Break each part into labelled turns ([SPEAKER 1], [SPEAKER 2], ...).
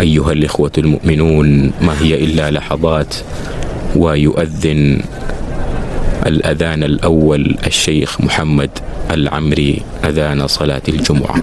[SPEAKER 1] أيها الإخوة المؤمنون ما هي إلا لحظات ويؤذن الأذان الأول الشيخ محمد العمري أذان صلاة الجمعة.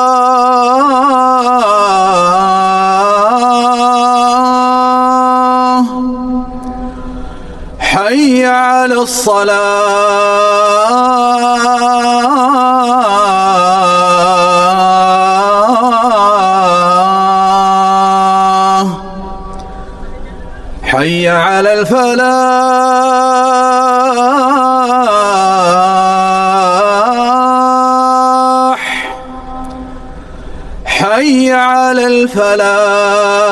[SPEAKER 2] على الصلاة. حي على الفلاح. حي على الفلاح.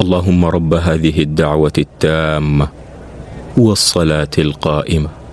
[SPEAKER 1] اللهم رب هذه الدعوة التامة والصلاة القائمة.